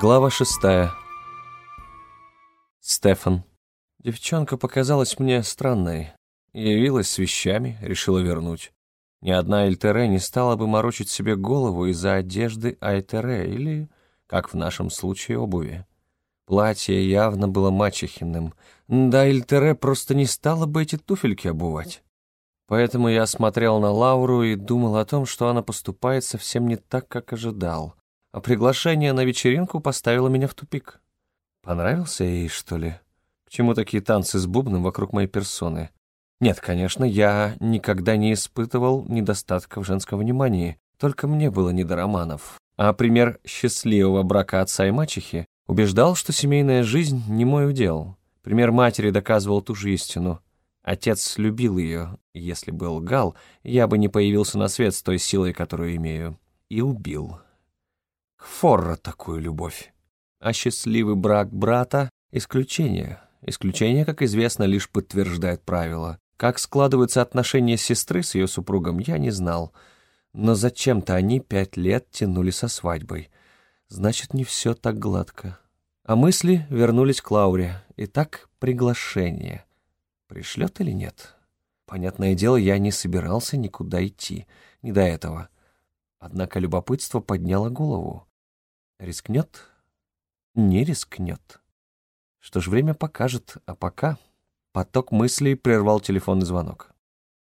Глава шестая. Стефан. Девчонка показалась мне странной. Явилась с вещами, решила вернуть. Ни одна Эльтере не стала бы морочить себе голову из-за одежды Айтере или, как в нашем случае, обуви. Платье явно было мачехиным. Да, Эльтере просто не стала бы эти туфельки обувать. Поэтому я смотрел на Лауру и думал о том, что она поступает совсем не так, как ожидал. А приглашение на вечеринку поставило меня в тупик. Понравился ей, что ли? К чему такие танцы с бубном вокруг моей персоны? Нет, конечно, я никогда не испытывал недостатка в женском внимании, только мне было не до романов. А пример счастливого брака отца и мачехи убеждал, что семейная жизнь не мой удел. Пример матери доказывал ту же истину. Отец любил ее, если бы лгал, я бы не появился на свет с той силой, которую имею. И убил. Форра такую любовь. А счастливый брак брата — исключение. Исключение, как известно, лишь подтверждает правило. Как складываются отношения сестры с ее супругом, я не знал. Но зачем-то они пять лет тянули со свадьбой. Значит, не все так гладко. А мысли вернулись к Лауре. Итак, приглашение. Пришлет или нет? Понятное дело, я не собирался никуда идти. Не до этого. Однако любопытство подняло голову. Рискнет? Не рискнет. Что ж, время покажет, а пока... Поток мыслей прервал телефонный звонок.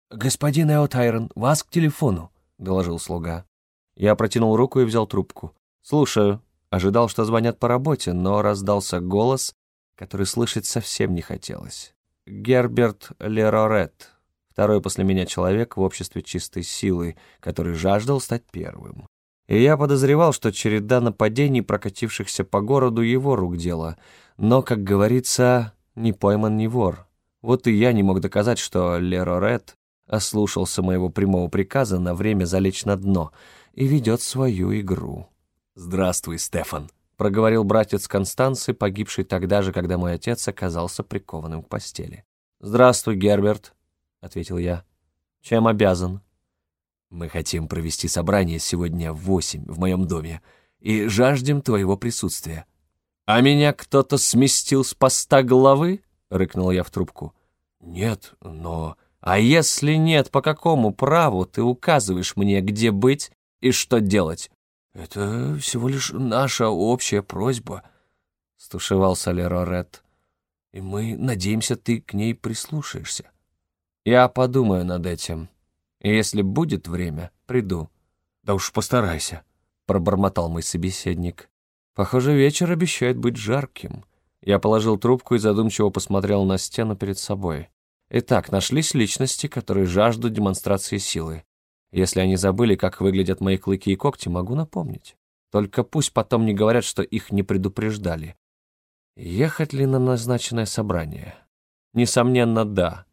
«Господин Эотайрон, вас к телефону», — доложил слуга. Я протянул руку и взял трубку. «Слушаю». Ожидал, что звонят по работе, но раздался голос, который слышать совсем не хотелось. Герберт Лерорет, второй после меня человек в обществе чистой силы, который жаждал стать первым. И я подозревал, что череда нападений, прокатившихся по городу, его рук дело. Но, как говорится, не пойман не вор. Вот и я не мог доказать, что Лерорет ослушался моего прямого приказа на время залечь на дно и ведет свою игру. «Здравствуй, Стефан», — проговорил братец Констанции, погибший тогда же, когда мой отец оказался прикованным к постели. «Здравствуй, Герберт», — ответил я. «Чем обязан?» Мы хотим провести собрание сегодня в восемь в моем доме и жаждем твоего присутствия. А меня кто-то сместил с поста главы? Рыкнул я в трубку. Нет, но... А если нет, по какому праву ты указываешь мне, где быть и что делать? Это всего лишь наша общая просьба, стушевался Леро Ред. И мы надеемся, ты к ней прислушаешься. Я подумаю над этим, и если будет время, приду. Да уж постарайся, пробормотал мой собеседник. Похоже, вечер обещает быть жарким. Я положил трубку и задумчиво посмотрел на стену перед собой. Итак, нашлись личности, которые жаждут демонстрации силы. Если они забыли, как выглядят мои клыки и когти, могу напомнить. Только пусть потом не говорят, что их не предупреждали. Ехать ли на назначенное собрание? Несомненно, да.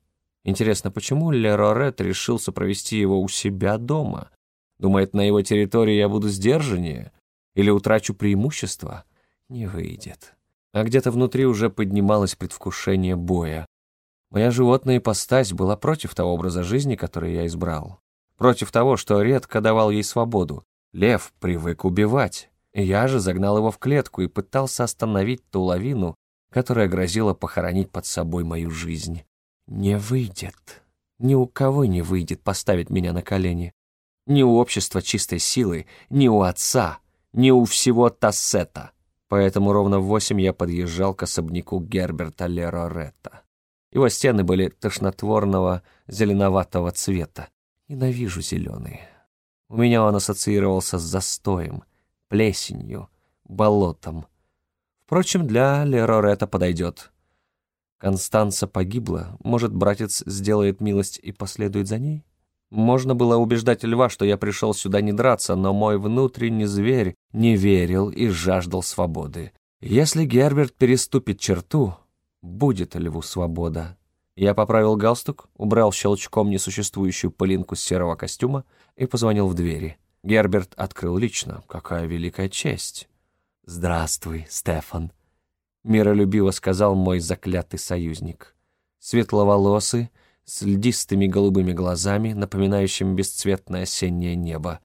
Интересно, почему Лерорет решился провести его у себя дома? Думает, на его территории я буду сдержаннее? Или утрачу преимущество? Не выйдет. А где-то внутри уже поднималось предвкушение боя. Моя животная ипостась была против того образа жизни, который я избрал. Против того, что редко давал ей свободу. Лев привык убивать. Я же загнал его в клетку и пытался остановить ту лавину, которая грозила похоронить под собой мою жизнь. Не выйдет. Ни у кого не выйдет поставить меня на колени. Ни у общества чистой силы, ни у отца, ни у всего Тассета. Поэтому ровно в восемь я подъезжал к особняку Герберта Лероретта. Его стены были тошнотворного зеленоватого цвета. Ненавижу зеленые. У меня он ассоциировался с застоем, плесенью, болотом. Впрочем, для Лероретта подойдет. Констанца погибла, может, братец сделает милость и последует за ней? Можно было убеждать льва, что я пришел сюда не драться, но мой внутренний зверь не верил и жаждал свободы. Если Герберт переступит черту, будет льву свобода. Я поправил галстук, убрал щелчком несуществующую пылинку с серого костюма и позвонил в двери. Герберт открыл лично. Какая великая честь. «Здравствуй, Стефан», миролюбиво сказал мой заклятый союзник. Светловолосый, с льдистыми голубыми глазами, напоминающими бесцветное осеннее небо.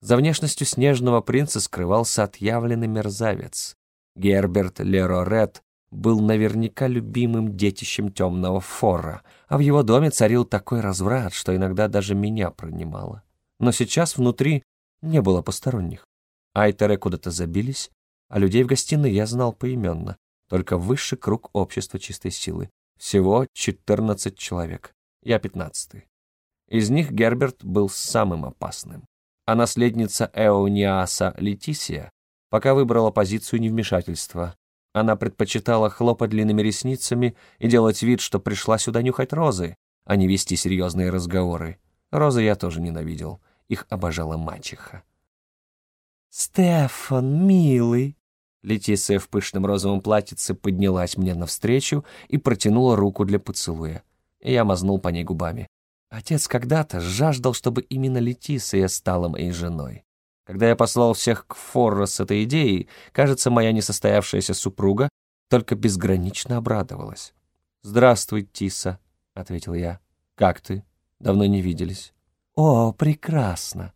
За внешностью снежного принца скрывался отъявленный мерзавец. Герберт Лерорет был наверняка любимым детищем темного фора, а в его доме царил такой разврат, что иногда даже меня пронимало. Но сейчас внутри не было посторонних. Айтеры куда-то забились, а людей в гостиной я знал поименно, только высший круг общества чистой силы. Всего 14 человек. Я пятнадцатый. Из них Герберт был самым опасным. А наследница Эониаса Летисия пока выбрала позицию невмешательства. Она предпочитала хлопать длинными ресницами и делать вид, что пришла сюда нюхать розы, а не вести серьезные разговоры. Розы я тоже ненавидел. Их обожала мачеха. «Стефан, милый!» Летисия в пышном розовом платьице поднялась мне навстречу и протянула руку для поцелуя. Я мазнул по ней губами. Отец когда-то жаждал, чтобы именно Летисия стала моей женой. Когда я послал всех к Форро с этой идеей, кажется, моя несостоявшаяся супруга только безгранично обрадовалась. «Здравствуй, Тиса», — ответил я. «Как ты? Давно не виделись». «О, прекрасно!»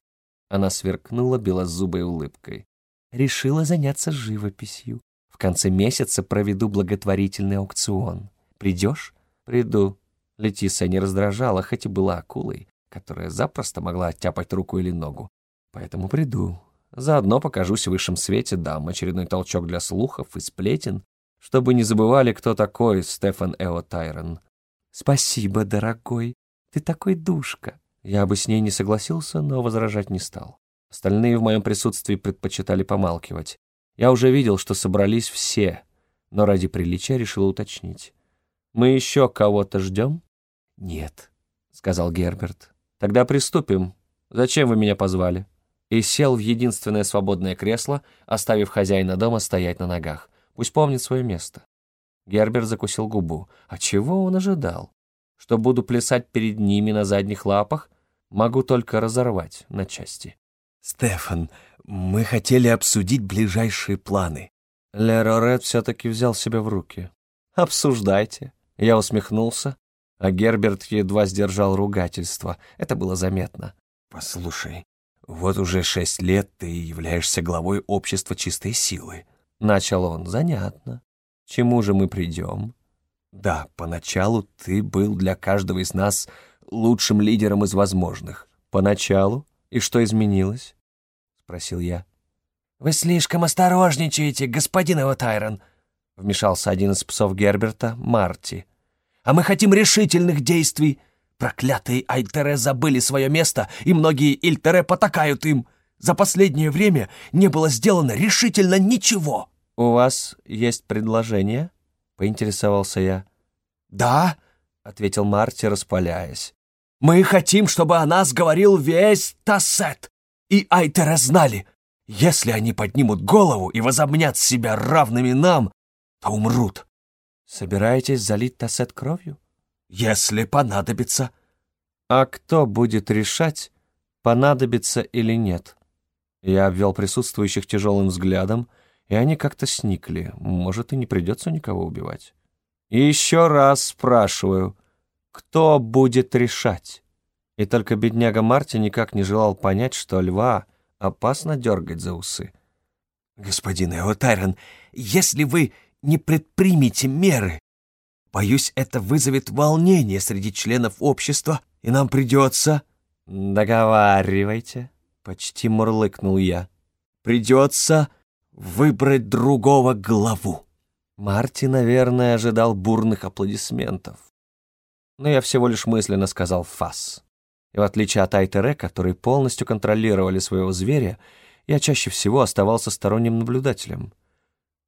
Она сверкнула белозубой улыбкой. «Решила заняться живописью. В конце месяца проведу благотворительный аукцион. Придешь?» «Приду», Летиса не раздражала, хоть и была акулой, которая запросто могла оттяпать руку или ногу. Поэтому приду. Заодно покажусь в высшем свете, дам очередной толчок для слухов и сплетен, чтобы не забывали, кто такой Стефан Эо Тайрон. «Спасибо, дорогой, ты такой душка». Я бы с ней не согласился, но возражать не стал. Остальные в моем присутствии предпочитали помалкивать. Я уже видел, что собрались все, но ради приличия решил уточнить. «Мы еще кого-то ждем?» «Нет», — сказал Герберт. «Тогда приступим. Зачем вы меня позвали?» И сел в единственное свободное кресло, оставив хозяина дома стоять на ногах. Пусть помнит свое место. Герберт закусил губу. А чего он ожидал? Что буду плясать перед ними на задних лапах? Могу только разорвать на части. «Стефан, мы хотели обсудить ближайшие планы». Лерорет все-таки взял себя в руки. «Обсуждайте». Я усмехнулся, а Герберт едва сдержал ругательство. Это было заметно. «Послушай, вот уже шесть лет ты являешься главой общества чистой силы». Начал он. «Занятно. Чему же мы придем?» «Да, поначалу ты был для каждого из нас лучшим лидером из возможных». «Поначалу? И что изменилось?» — спросил я. «Вы слишком осторожничаете, господин Эвотайрон», — вмешался один из псов Герберта, Марти а мы хотим решительных действий. Проклятые Альтере забыли свое место, и многие Ильтере потакают им. За последнее время не было сделано решительно ничего». «У вас есть предложение?» — поинтересовался я. «Да», — ответил Марти, распаляясь. «Мы хотим, чтобы о нас говорил весь Тассет, и Айтере знали, если они поднимут голову и возомнят себя равными нам, то умрут. Собираетесь залить Тассет кровью? Если понадобится. А кто будет решать, понадобится или нет? Я обвел присутствующих тяжелым взглядом, и они как-то сникли. Может, и не придется никого убивать. Еще раз спрашиваю, кто будет решать? И только бедняга Марти никак не желал понять, что льва опасно дергать за усы. «Господин Эотайрон, если вы не предпримете меры, боюсь, это вызовет волнение среди членов общества, и нам придется...» «Договаривайте», — почти мурлыкнул я. «Придется выбрать другого главу». Марти, наверное, ожидал бурных аплодисментов. Но я всего лишь мысленно сказал «фас». И в отличие от Айтере, которые полностью контролировали своего зверя, я чаще всего оставался сторонним наблюдателем.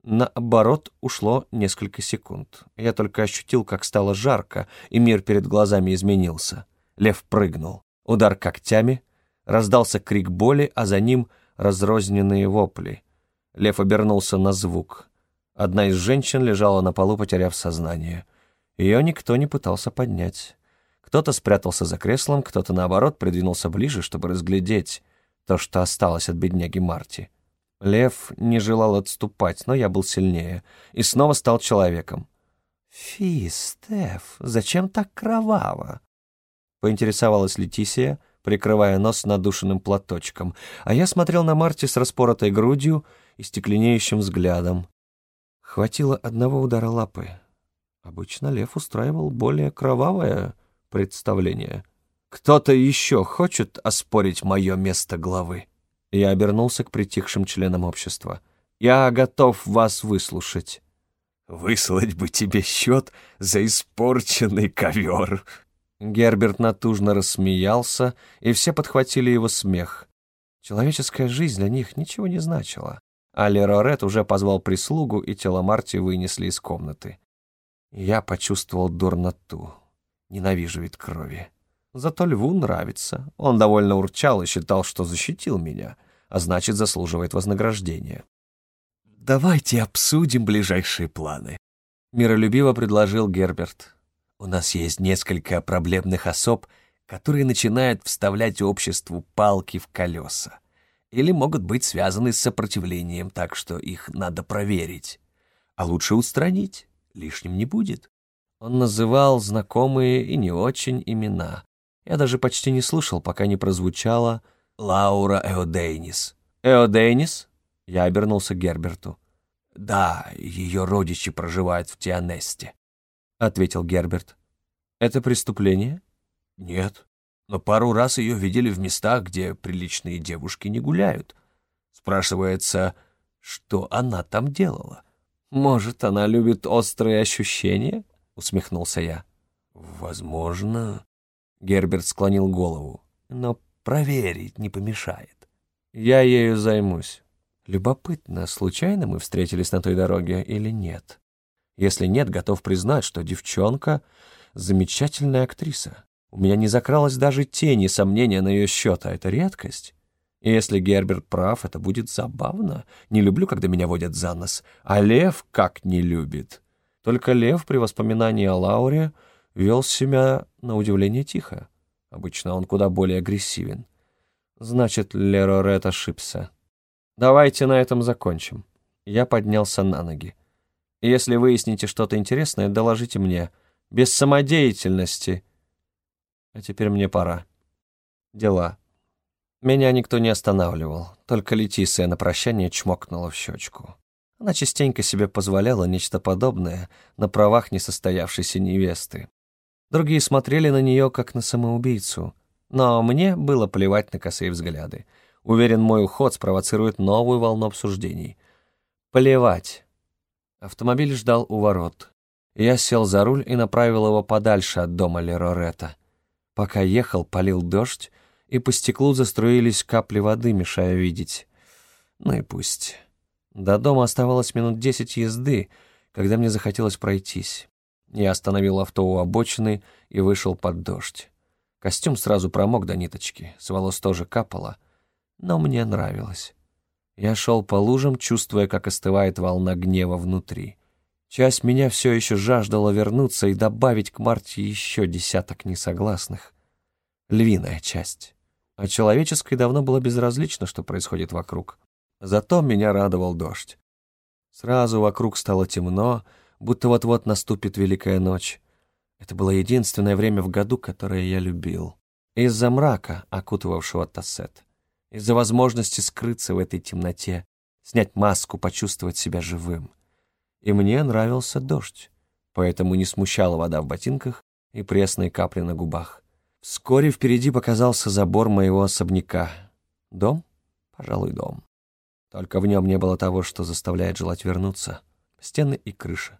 Наоборот, ушло несколько секунд. Я только ощутил, как стало жарко, и мир перед глазами изменился. Лев прыгнул. Удар когтями, раздался крик боли, а за ним разрозненные вопли. Лев обернулся на звук. Одна из женщин лежала на полу, потеряв сознание. Ее никто не пытался поднять. Кто-то спрятался за креслом, кто-то, наоборот, придвинулся ближе, чтобы разглядеть то, что осталось от бедняги Марти. Лев не желал отступать, но я был сильнее и снова стал человеком. «Фи, Стеф, зачем так кроваво?» Поинтересовалась Летисия, прикрывая нос надушенным платочком, а я смотрел на Марти с распоротой грудью и стекленеющим взглядом. Хватило одного удара лапы. Обычно лев устраивал более кровавое представление. «Кто-то еще хочет оспорить мое место главы?» Я обернулся к притихшим членам общества. «Я готов вас выслушать». «Выслать бы тебе счет за испорченный ковер!» Герберт натужно рассмеялся, и все подхватили его смех. Человеческая жизнь для них ничего не значила. А Лерорет уже позвал прислугу, и тело Марти вынесли из комнаты. Я почувствовал дурноту. Ненавижу вид крови. Зато льву нравится. Он довольно урчал и считал, что защитил меня, а значит, заслуживает вознаграждения. «Давайте обсудим ближайшие планы», — миролюбиво предложил Герберт. «У нас есть несколько проблемных особ, которые начинают вставлять обществу палки в колеса или могут быть связаны с сопротивлением, так что их надо проверить. А лучше устранить, лишним не будет. Он называл знакомые и не очень имена. Я даже почти не слушал, пока не прозвучало «Лаура Эодейнис». «Эодейнис?» Я обернулся к Герберту. «Да, ее родичи проживают в Тианесте», — ответил Герберт. «Это преступление?» «Нет но пару раз ее видели в местах, где приличные девушки не гуляют. Спрашивается, что она там делала? «Может, она любит острые ощущения?» — усмехнулся я. «Возможно...» — Герберт склонил голову. «Но проверить не помешает». «Я ею займусь. Любопытно, случайно мы встретились на той дороге или нет? Если нет, готов признать, что девчонка — замечательная актриса. У меня не закралось даже тени сомнения на ее счет, а это редкость. И если Герберт прав, это будет забавно. Не люблю, когда меня водят за нос. А Лев как не любит. Только Лев при воспоминании о Лауре вел себя, на удивление, тихо. Обычно он куда более агрессивен. Значит, Лерорет ошибся. Давайте на этом закончим. Я поднялся на ноги. Если выясните что-то интересное, доложите мне. Без самодеятельности — а теперь мне пора. Дела. Меня никто не останавливал, только Летисия на прощание чмокнула в щечку. Она частенько себе позволяла нечто подобное на правах несостоявшейся невесты. Другие смотрели на нее, как на самоубийцу. Но мне было плевать на косые взгляды. Уверен, мой уход спровоцирует новую волну обсуждений. Плевать. Автомобиль ждал у ворот. Я сел за руль и направил его подальше от дома Лерорета. Пока ехал, полил дождь, и по стеклу заструились капли воды, мешая видеть. Ну и пусть. До дома оставалось минут десять езды, когда мне захотелось пройтись. Я остановил авто у обочины и вышел под дождь. Костюм сразу промок до ниточки, с волос тоже капало, но мне нравилось. Я шел по лужам, чувствуя, как остывает волна гнева внутри. Часть меня все еще жаждала вернуться и добавить к Марте еще десяток несогласных. Львиная часть. А человеческой давно было безразлично, что происходит вокруг. Зато меня радовал дождь. Сразу вокруг стало темно, будто вот-вот наступит великая ночь. Это было единственное время в году, которое я любил. Из-за мрака, окутывавшего Тассет. Из-за возможности скрыться в этой темноте, снять маску, почувствовать себя живым и мне нравился дождь, поэтому не смущала вода в ботинках и пресные капли на губах. Вскоре впереди показался забор моего особняка. Дом? Пожалуй, дом. Только в нем не было того, что заставляет желать вернуться. Стены и крыша.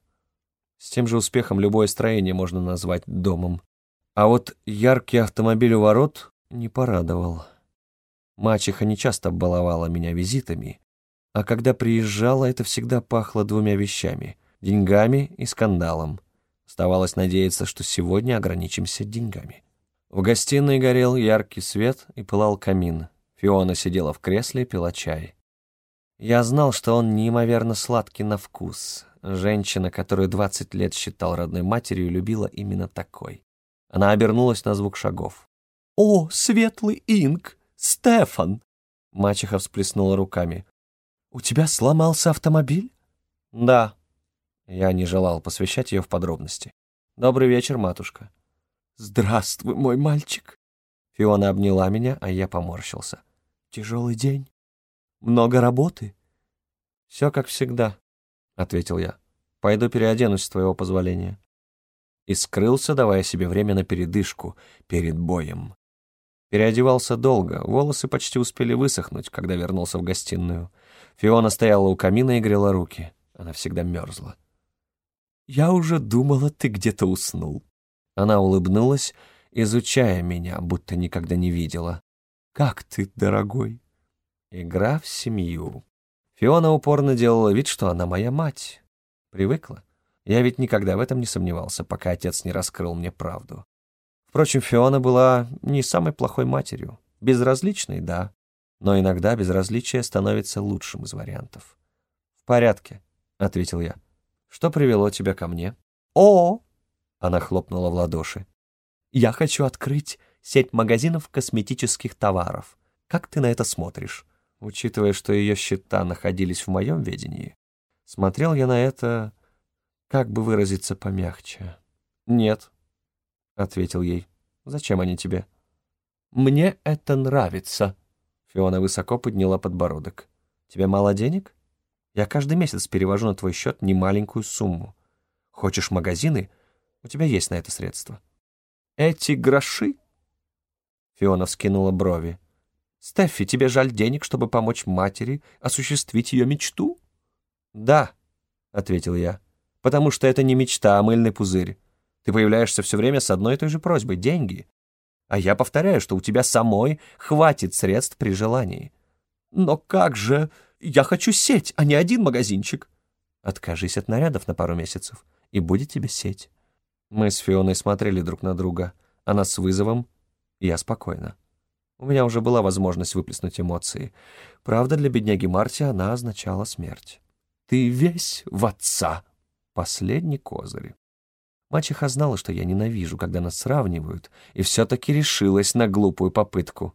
С тем же успехом любое строение можно назвать домом. А вот яркий автомобиль у ворот не порадовал. Мачеха нечасто баловала меня визитами, а когда приезжала, это всегда пахло двумя вещами — деньгами и скандалом. Оставалось надеяться, что сегодня ограничимся деньгами. В гостиной горел яркий свет и пылал камин. Фиона сидела в кресле и пила чай. Я знал, что он неимоверно сладкий на вкус. Женщина, которую 20 лет считал родной матерью, любила именно такой. Она обернулась на звук шагов. «О, светлый инк! Стефан!» Мачеха всплеснула руками. «У тебя сломался автомобиль?» «Да». Я не желал посвящать ее в подробности. «Добрый вечер, матушка». «Здравствуй, мой мальчик». Фиона обняла меня, а я поморщился. «Тяжелый день? Много работы?» «Все как всегда», — ответил я. Пойду переоденусь, с твоего позволения. И скрылся, давая себе время на передышку перед боем. Переодевался долго, волосы почти успели высохнуть, когда вернулся в гостиную. Фиона стояла у камина и грела руки. Она всегда мерзла. «Я уже думала, ты где-то уснул». Она улыбнулась, изучая меня, будто никогда не видела. «Как ты, дорогой?» Игра в семью. Фиона упорно делала вид, что она моя мать. Привыкла. Я ведь никогда в этом не сомневался, пока отец не раскрыл мне правду. Впрочем, Фиона была не самой плохой матерью. Безразличной, да, но иногда безразличие становится лучшим из вариантов. «В порядке», — ответил я. «Что привело тебя ко мне?» «О!» — она хлопнула в ладоши. «Я хочу открыть сеть магазинов косметических товаров. Как ты на это смотришь?» Учитывая, что ее счета находились в моем ведении, смотрел я на это, как бы выразиться помягче. «Нет», — ответил ей. «Зачем они тебе?» «Мне это нравится», — Фиона высоко подняла подбородок. «Тебе мало денег? Я каждый месяц перевожу на твой счет немаленькую сумму. Хочешь магазины? У тебя есть на это средства». «Эти гроши?» Фиона вскинула брови. «Стеффи, тебе жаль денег, чтобы помочь матери осуществить ее мечту?» «Да», — ответил я, — «потому что это не мечта, а мыльный пузырь. Ты появляешься все время с одной и той же просьбой — деньги. А я повторяю, что у тебя самой хватит средств при желании». «Но как же? Я хочу сеть, а не один магазинчик». «Откажись от нарядов на пару месяцев, и будет тебе сеть». Мы с Фионой смотрели друг на друга. Она с вызовом, я спокойно. У меня уже была возможность выплеснуть эмоции. Правда, для бедняги Марти она означала смерть. «Ты весь в отца!» Последний козырь. Мачеха знала, что я ненавижу, когда нас сравнивают, и все-таки решилась на глупую попытку.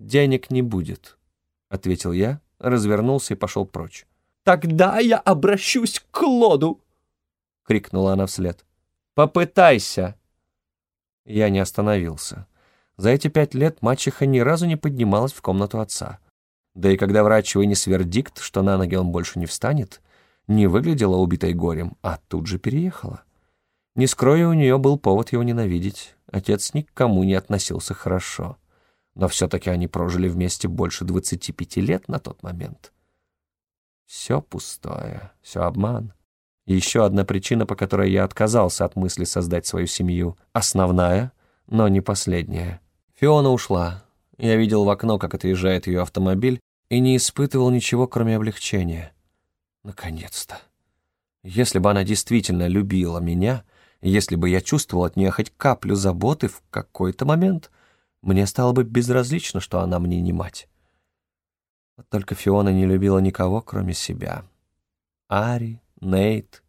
«Денег не будет», — ответил я, развернулся и пошел прочь. «Тогда я обращусь к Клоду!» — крикнула она вслед. «Попытайся!» Я не остановился. За эти пять лет мачеха ни разу не поднималась в комнату отца. Да и когда врач вынес вердикт, что на ноги он больше не встанет, не выглядела убитой горем, а тут же переехала. Не скрою, у нее был повод его ненавидеть. Отец никому не относился хорошо. Но все-таки они прожили вместе больше 25 лет на тот момент. Все пустое, все обман. Еще одна причина, по которой я отказался от мысли создать свою семью. Основная, но не последняя. Фиона ушла. Я видел в окно, как отъезжает ее автомобиль, и не испытывал ничего, кроме облегчения. Наконец-то. Если бы она действительно любила меня, если бы я чувствовал от нее хоть каплю заботы в какой-то момент, мне стало бы безразлично, что она мне не мать. Вот только Фиона не любила никого, кроме себя. Ари, Нейт.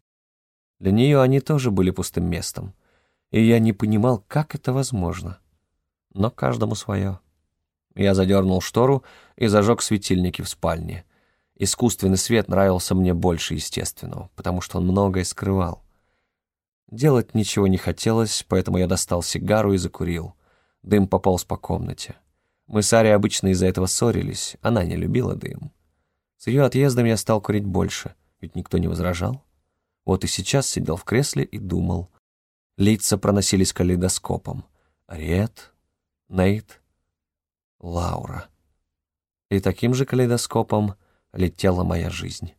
Для нее они тоже были пустым местом, и я не понимал, как это возможно но каждому свое. Я задернул штору и зажег светильники в спальне. Искусственный свет нравился мне больше естественного, потому что он многое скрывал. Делать ничего не хотелось, поэтому я достал сигару и закурил. Дым пополз по комнате. Мы с Ари обычно из-за этого ссорились, она не любила дым. С ее отъездом я стал курить больше, ведь никто не возражал. Вот и сейчас сидел в кресле и думал. Лица проносились калейдоскопом. Ред, Нейт, Лаура. И таким же калейдоскопом летела моя жизнь.